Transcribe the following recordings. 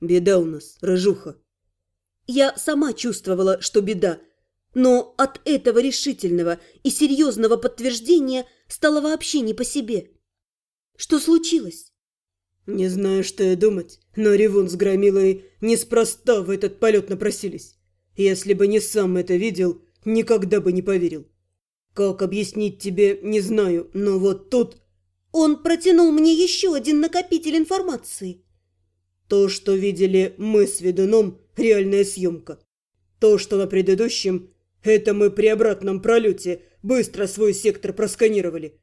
Беда у нас, рыжуха. Я сама чувствовала, что беда, но от этого решительного и серьезного подтверждения стало вообще не по себе. Что случилось? Не знаю, что и думать, но Ревун с Громилой неспроста в этот полет напросились. Если бы не сам это видел, никогда бы не поверил. Как объяснить тебе, не знаю, но вот тут... Он протянул мне еще один накопитель информации. То, что видели мы с ведуном, реальная съемка. То, что на предыдущем, это мы при обратном пролете быстро свой сектор просканировали.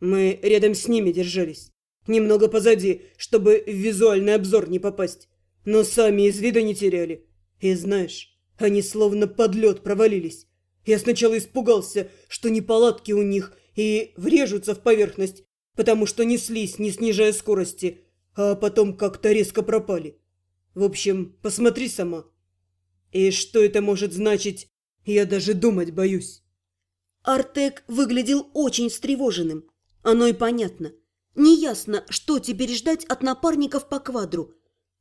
Мы рядом с ними держались. Немного позади, чтобы в визуальный обзор не попасть. Но сами из вида не теряли. И знаешь, они словно под лед провалились. Я сначала испугался, что неполадки у них и врежутся в поверхность, потому что неслись, не снижая скорости, а потом как-то резко пропали. В общем, посмотри сама. И что это может значить, я даже думать боюсь. Артек выглядел очень встревоженным. Оно и понятно. Неясно, что теперь ждать от напарников по квадру.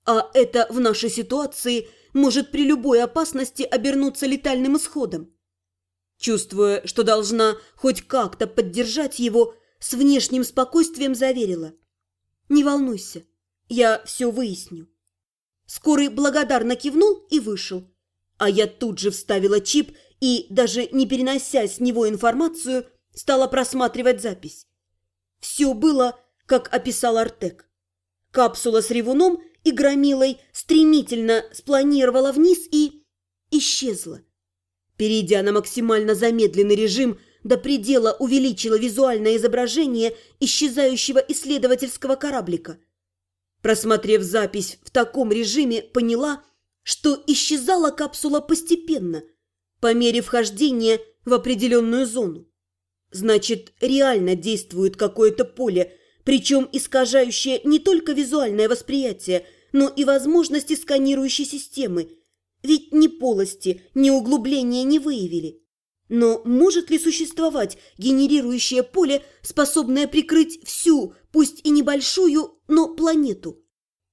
А это в нашей ситуации может при любой опасности обернуться летальным исходом. Чувствуя, что должна хоть как-то поддержать его, с внешним спокойствием заверила. «Не волнуйся, я все выясню». Скорый благодарно кивнул и вышел. А я тут же вставила чип и, даже не перенося с него информацию, стала просматривать запись. Все было, как описал Артек. Капсула с ревуном и громилой стремительно спланировала вниз и исчезла. Перейдя на максимально замедленный режим, до предела увеличила визуальное изображение исчезающего исследовательского кораблика. Просмотрев запись в таком режиме, поняла, что исчезала капсула постепенно, по мере вхождения в определенную зону. Значит, реально действует какое-то поле, причем искажающее не только визуальное восприятие, но и возможности сканирующей системы. Ведь ни полости, ни углубления не выявили. Но может ли существовать генерирующее поле, способное прикрыть всю, пусть и небольшую, но планету?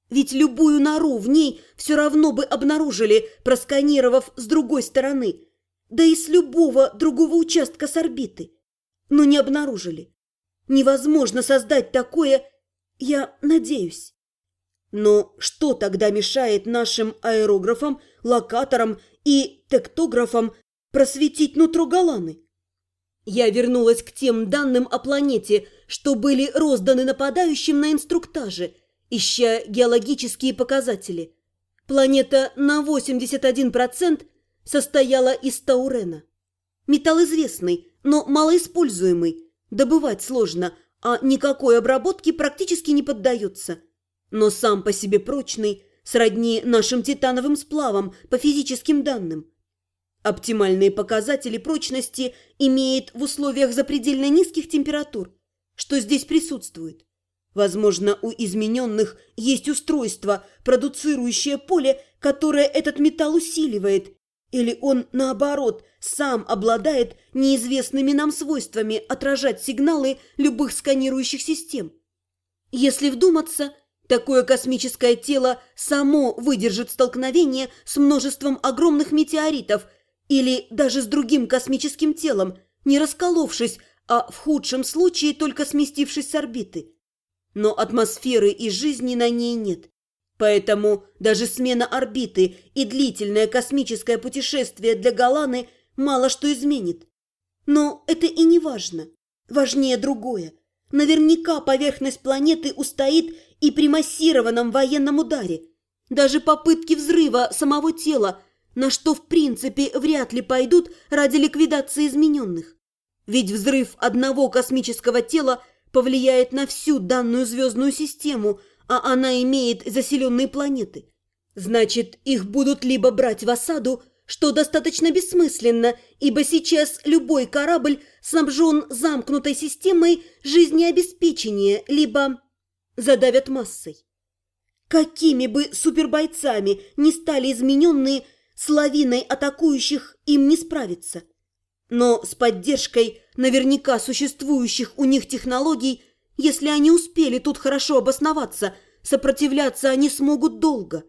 Ведь любую нору в ней все равно бы обнаружили, просканировав с другой стороны, да и с любого другого участка с орбиты но не обнаружили. Невозможно создать такое, я надеюсь. Но что тогда мешает нашим аэрографам, локаторам и тектографам просветить нутро Галаны? Я вернулась к тем данным о планете, что были розданы нападающим на инструктаже, ища геологические показатели. Планета на 81% состояла из таурена. Металл известный, но малоиспользуемый. Добывать сложно, а никакой обработке практически не поддается. Но сам по себе прочный, сродни нашим титановым сплавам по физическим данным. Оптимальные показатели прочности имеет в условиях запредельно низких температур, что здесь присутствует. Возможно, у измененных есть устройство, продуцирующее поле, которое этот металл усиливает или он, наоборот, сам обладает неизвестными нам свойствами отражать сигналы любых сканирующих систем? Если вдуматься, такое космическое тело само выдержит столкновение с множеством огромных метеоритов или даже с другим космическим телом, не расколовшись, а в худшем случае только сместившись с орбиты. Но атмосферы и жизни на ней нет. Поэтому даже смена орбиты и длительное космическое путешествие для Галаны мало что изменит. Но это и не важно. Важнее другое. Наверняка поверхность планеты устоит и при массированном военном ударе. Даже попытки взрыва самого тела, на что в принципе вряд ли пойдут ради ликвидации измененных. Ведь взрыв одного космического тела повлияет на всю данную звездную систему – а она имеет заселенные планеты. Значит, их будут либо брать в осаду, что достаточно бессмысленно, ибо сейчас любой корабль снабжен замкнутой системой жизнеобеспечения, либо задавят массой. Какими бы супербойцами ни стали измененные, с лавиной атакующих им не справиться. Но с поддержкой наверняка существующих у них технологий если они успели тут хорошо обосноваться, сопротивляться они смогут долго.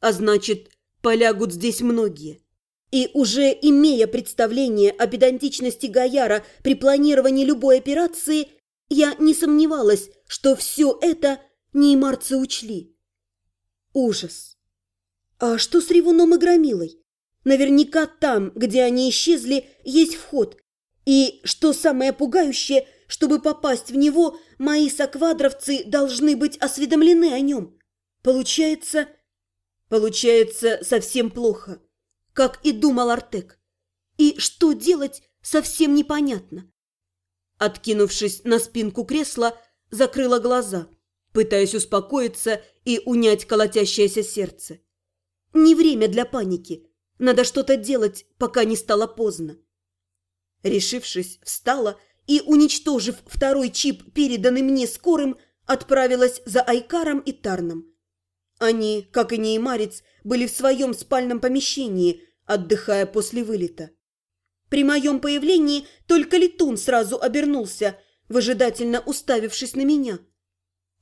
А значит, полягут здесь многие. И уже имея представление о педантичности Гаяра при планировании любой операции, я не сомневалась, что все это неймарцы учли. Ужас. А что с Ревуном и Громилой? Наверняка там, где они исчезли, есть вход. И, что самое пугающее, чтобы попасть в него, мои соквадровцы должны быть осведомлены о нем. Получается... Получается совсем плохо, как и думал Артек. И что делать, совсем непонятно. Откинувшись на спинку кресла, закрыла глаза, пытаясь успокоиться и унять колотящееся сердце. Не время для паники. Надо что-то делать, пока не стало поздно. Решившись, встала и, уничтожив второй чип, переданный мне скорым, отправилась за Айкаром и Тарном. Они, как и Неймарец, были в своем спальном помещении, отдыхая после вылета. При моем появлении только летун сразу обернулся, выжидательно уставившись на меня.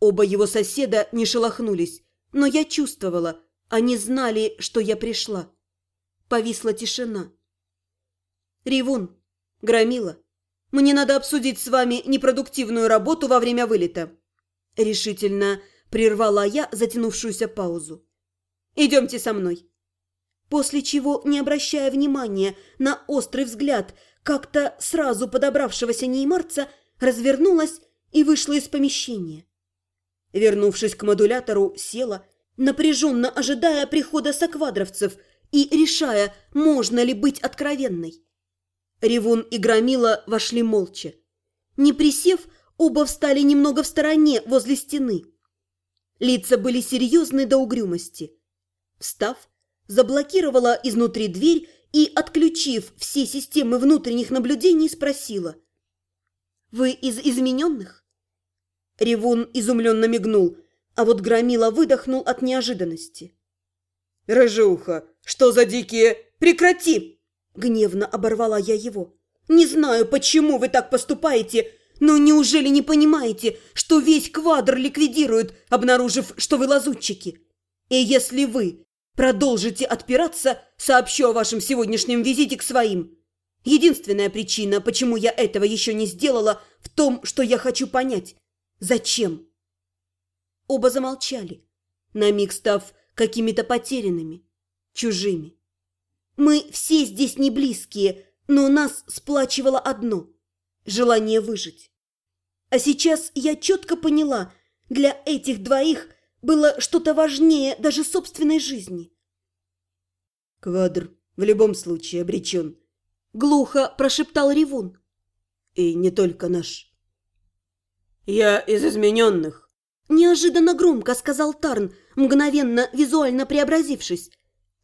Оба его соседа не шелохнулись, но я чувствовала, они знали, что я пришла. Повисла тишина. «Ревун, Громила, мне надо обсудить с вами непродуктивную работу во время вылета». Решительно прервала я затянувшуюся паузу. «Идемте со мной». После чего, не обращая внимания на острый взгляд как-то сразу подобравшегося неймарца, развернулась и вышла из помещения. Вернувшись к модулятору, села, напряженно ожидая прихода соквадровцев – и решая, можно ли быть откровенной. Ревун и Громила вошли молча. Не присев, оба встали немного в стороне, возле стены. Лица были серьезны до угрюмости. Встав, заблокировала изнутри дверь и, отключив все системы внутренних наблюдений, спросила. «Вы из измененных?» Ревун изумленно мигнул, а вот Громила выдохнул от неожиданности. «Рыжуха, что за дикие... Прекрати!» Гневно оборвала я его. «Не знаю, почему вы так поступаете, но неужели не понимаете, что весь квадр ликвидируют, обнаружив, что вы лазутчики? И если вы продолжите отпираться, сообщу о вашем сегодняшнем визите к своим. Единственная причина, почему я этого еще не сделала, в том, что я хочу понять, зачем?» Оба замолчали, на миг став какими-то потерянными, чужими. Мы все здесь не близкие, но нас сплачивало одно – желание выжить. А сейчас я четко поняла, для этих двоих было что-то важнее даже собственной жизни. «Квадр в любом случае обречен», – глухо прошептал Ревун. «И не только наш». «Я из измененных», Неожиданно громко сказал Тарн, мгновенно визуально преобразившись.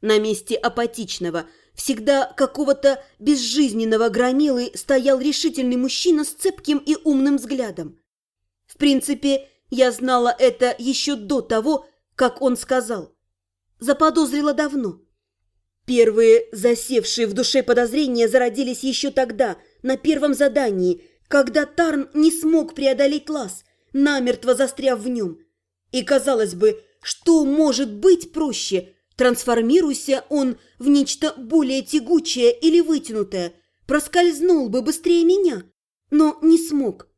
На месте апатичного, всегда какого-то безжизненного громилы стоял решительный мужчина с цепким и умным взглядом. В принципе, я знала это еще до того, как он сказал. Заподозрила давно. Первые засевшие в душе подозрения зародились еще тогда, на первом задании, когда Тарн не смог преодолеть лаз – намертво застряв в нем. И, казалось бы, что может быть проще? Трансформируйся он в нечто более тягучее или вытянутое, проскользнул бы быстрее меня, но не смог.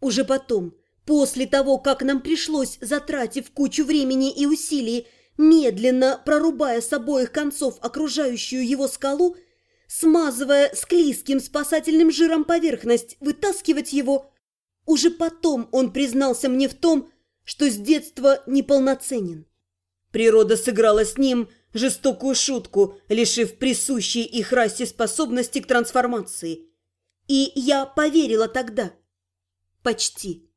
Уже потом, после того, как нам пришлось, затратив кучу времени и усилий, медленно прорубая с обоих концов окружающую его скалу, смазывая склизким спасательным жиром поверхность, вытаскивать его, уже потом он признался мне в том, что с детства неполноценен. Природа сыграла с ним жестокую шутку, лишив присущей их расе способности к трансформации. И я поверила тогда. Почти.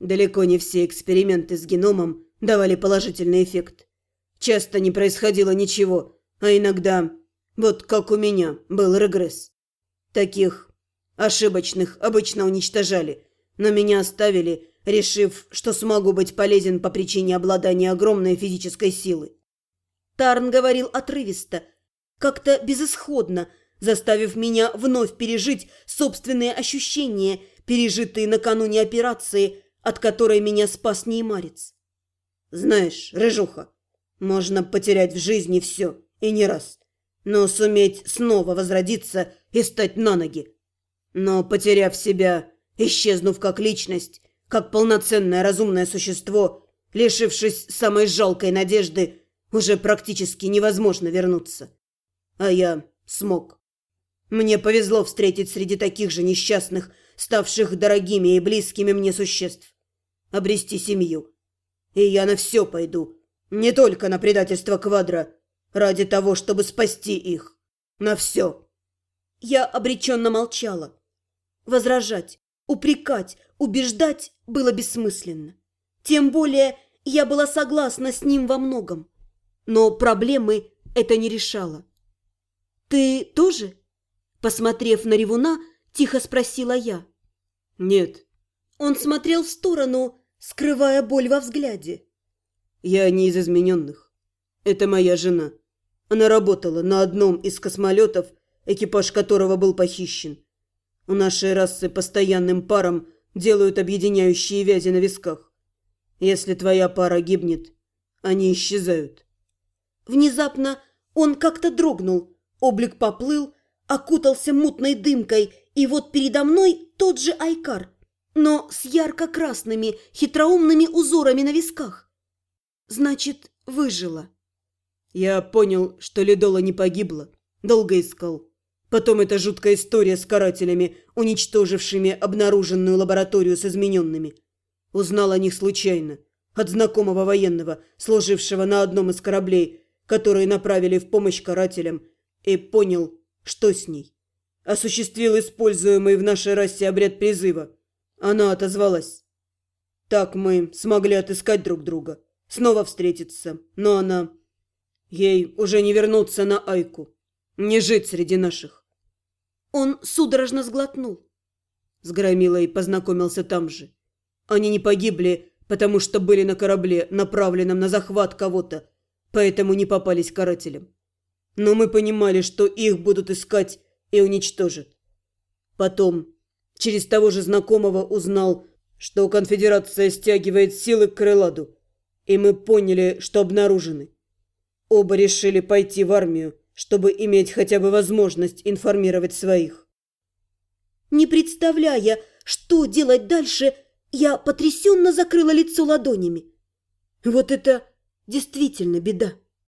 Далеко не все эксперименты с геномом давали положительный эффект. Часто не происходило ничего, а иногда, вот как у меня, был регресс. Таких ошибочных обычно уничтожали – но меня оставили, решив, что смогу быть полезен по причине обладания огромной физической силы. Тарн говорил отрывисто, как-то безысходно, заставив меня вновь пережить собственные ощущения, пережитые накануне операции, от которой меня спас Неймарец. «Знаешь, Рыжуха, Можно потерять в жизни все, и не раз, но суметь снова возродиться и стать на ноги. Но, потеряв себя, исчезнув как личность, как полноценное разумное существо, лишившись самой жалкой надежды, уже практически невозможно вернуться. А я смог. Мне повезло встретить среди таких же несчастных, ставших дорогими и близкими мне существ. Обрести семью. И я на все пойду, не только на предательство Квадра, ради того, чтобы спасти их. На все. Я обреченно молчала. Возражать, упрекать, убеждать было бессмысленно. Тем более я была согласна с ним во многом. Но проблемы это не решало. «Ты тоже?» Посмотрев на ревуна, тихо спросила я. «Нет». Он смотрел в сторону, скрывая боль во взгляде. «Я не из измененных. Это моя жена. Она работала на одном из космолетов, экипаж которого был похищен. У нашей расы постоянным парам делают объединяющие вязи на висках. Если твоя пара гибнет, они исчезают». Внезапно он как-то дрогнул, облик поплыл, окутался мутной дымкой, и вот передо мной тот же Айкар, но с ярко-красными, хитроумными узорами на висках. Значит, выжила. Я понял, что Ледола не погибла. Долго искал. Потом эта жуткая история с карателями, уничтожившими обнаруженную лабораторию с измененными. Узнал о них случайно. От знакомого военного, служившего на одном из кораблей, которые направили в помощь карателям, и понял, что с ней. Осуществил используемый в нашей расе обряд призыва. Она отозвалась. Так мы смогли отыскать друг друга, снова встретиться, но она... Ей уже не вернуться на Айку, не жить среди наших. Он судорожно сглотнул. С Громилой познакомился там же. Они не погибли, потому что были на корабле, направленном на захват кого-то, поэтому не попались карателям. Но мы понимали, что их будут искать и уничтожат. Потом, через того же знакомого, узнал, что конфедерация стягивает силы к Крыладу, и мы поняли, что обнаружены. Оба решили пойти в армию, чтобы иметь хотя бы возможность информировать своих. Не представляя, что делать дальше, я потрясенно закрыла лицо ладонями. Вот это действительно беда.